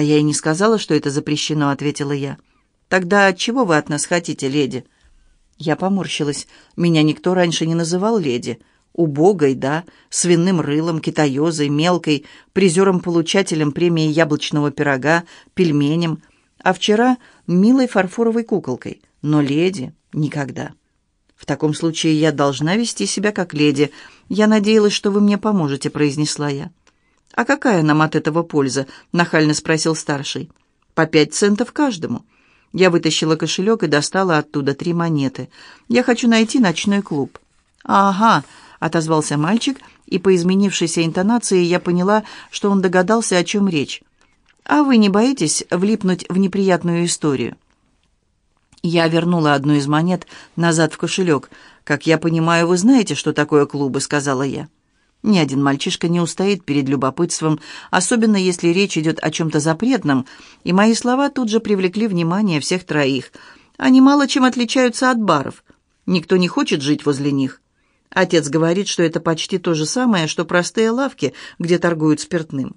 «А я и не сказала, что это запрещено», — ответила я. «Тогда чего вы от нас хотите, леди?» Я поморщилась. Меня никто раньше не называл леди. Убогой, да, свиным рылом, китаёзой, мелкой, призером-получателем премии яблочного пирога, пельменем, а вчера милой фарфоровой куколкой. Но леди никогда. В таком случае я должна вести себя как леди. Я надеялась, что вы мне поможете, произнесла я. А какая нам от этого польза? нахально спросил старший. По пять центов каждому. Я вытащила кошелек и достала оттуда три монеты. Я хочу найти ночной клуб. Ага, отозвался мальчик, и по изменившейся интонации я поняла, что он догадался, о чем речь. «А вы не боитесь влипнуть в неприятную историю?» Я вернула одну из монет назад в кошелек. «Как я понимаю, вы знаете, что такое клубы», — сказала я. Ни один мальчишка не устоит перед любопытством, особенно если речь идет о чем-то запретном, и мои слова тут же привлекли внимание всех троих. Они мало чем отличаются от баров. Никто не хочет жить возле них. Отец говорит, что это почти то же самое, что простые лавки, где торгуют спиртным.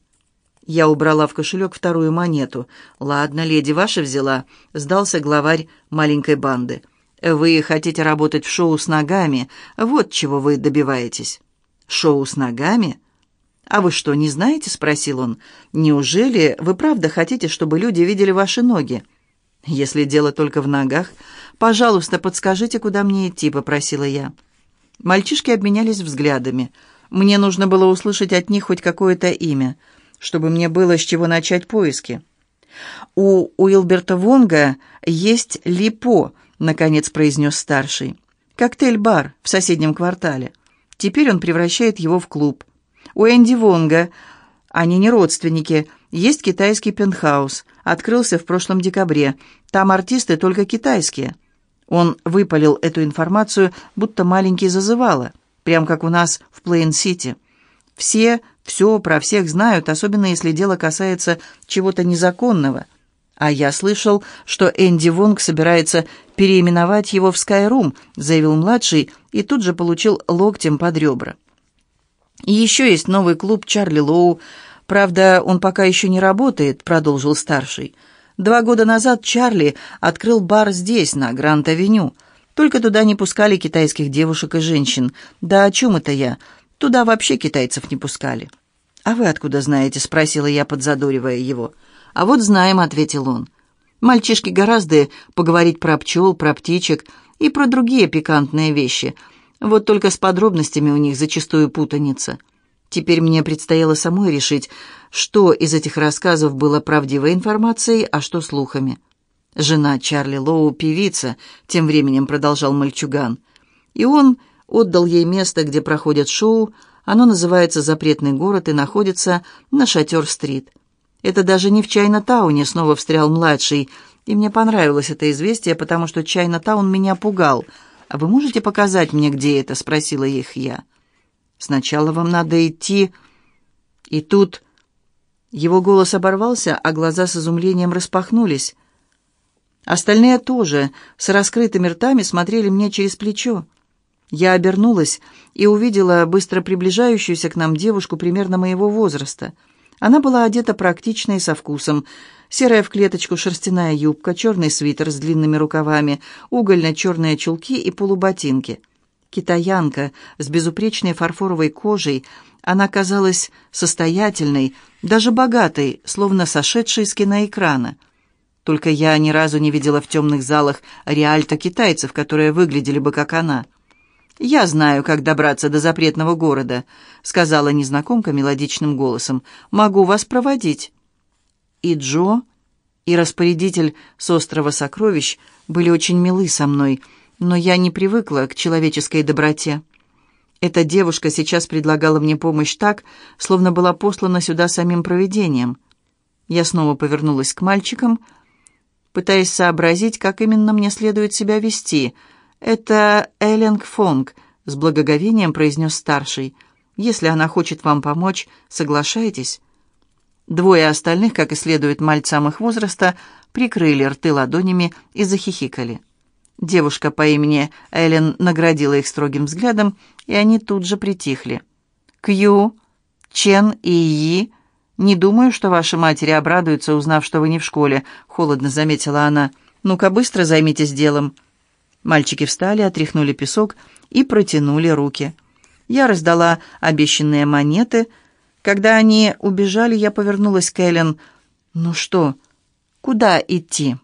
Я убрала в кошелек вторую монету. «Ладно, леди ваша взяла», — сдался главарь маленькой банды. «Вы хотите работать в шоу с ногами, вот чего вы добиваетесь». «Шоу с ногами?» «А вы что, не знаете?» — спросил он. «Неужели вы правда хотите, чтобы люди видели ваши ноги?» «Если дело только в ногах, пожалуйста, подскажите, куда мне идти», — попросила я. Мальчишки обменялись взглядами. Мне нужно было услышать от них хоть какое-то имя, чтобы мне было с чего начать поиски. «У Уилберта Вонга есть Липо», — наконец произнес старший. «Коктейль-бар в соседнем квартале. Теперь он превращает его в клуб. У Энди Вонга, они не родственники, есть китайский пентхаус, открылся в прошлом декабре. Там артисты только китайские». Он выпалил эту информацию, будто маленький зазывало, прям как у нас в Плейн-Сити. Все все про всех знают, особенно если дело касается чего-то незаконного. А я слышал, что Энди Вонг собирается переименовать его в Скайрум, заявил младший и тут же получил локтем под ребра. Еще есть новый клуб Чарли Лоу. Правда, он пока еще не работает, продолжил старший. Два года назад Чарли открыл бар здесь, на Гранд-авеню. Только туда не пускали китайских девушек и женщин. Да о чем это я? Туда вообще китайцев не пускали. «А вы откуда знаете?» — спросила я, подзадоривая его. «А вот знаем», — ответил он. «Мальчишки гораздо поговорить про пчел, про птичек и про другие пикантные вещи. Вот только с подробностями у них зачастую путаница». Теперь мне предстояло самой решить, что из этих рассказов было правдивой информацией, а что слухами. «Жена Чарли Лоу — певица», — тем временем продолжал мальчуган. И он отдал ей место, где проходят шоу, оно называется «Запретный город» и находится на Шатер-стрит. Это даже не в Чайна-тауне, снова встрял младший, и мне понравилось это известие, потому что Чайна-таун меня пугал. «А вы можете показать мне, где это?» — спросила их я. Сначала вам надо идти...» И тут его голос оборвался, а глаза с изумлением распахнулись. Остальные тоже с раскрытыми ртами смотрели мне через плечо. Я обернулась и увидела быстро приближающуюся к нам девушку примерно моего возраста. Она была одета практично и со вкусом. Серая в клеточку шерстяная юбка, черный свитер с длинными рукавами, угольно-черные чулки и полуботинки — китаянка с безупречной фарфоровой кожей, она казалась состоятельной, даже богатой, словно сошедшей с киноэкрана. Только я ни разу не видела в темных залах реальто китайцев, которые выглядели бы как она. «Я знаю, как добраться до запретного города», — сказала незнакомка мелодичным голосом. «Могу вас проводить». И Джо, и распорядитель с острова сокровищ были очень милы со мной — но я не привыкла к человеческой доброте. Эта девушка сейчас предлагала мне помощь так, словно была послана сюда самим провидением. Я снова повернулась к мальчикам, пытаясь сообразить, как именно мне следует себя вести. «Это Эллинг Фонг», — с благоговением произнес старший. «Если она хочет вам помочь, соглашайтесь». Двое остальных, как и следует мальцам их возраста, прикрыли рты ладонями и захихикали. Девушка по имени Эллен наградила их строгим взглядом, и они тут же притихли. Кью, Чен и Yi «Не думаю, что ваши матери обрадуются, узнав, что вы не в школе», — холодно заметила она. «Ну-ка, быстро займитесь делом». Мальчики встали, отряхнули песок и протянули руки. Я раздала обещанные монеты. Когда они убежали, я повернулась к Эллен. «Ну что, куда идти?»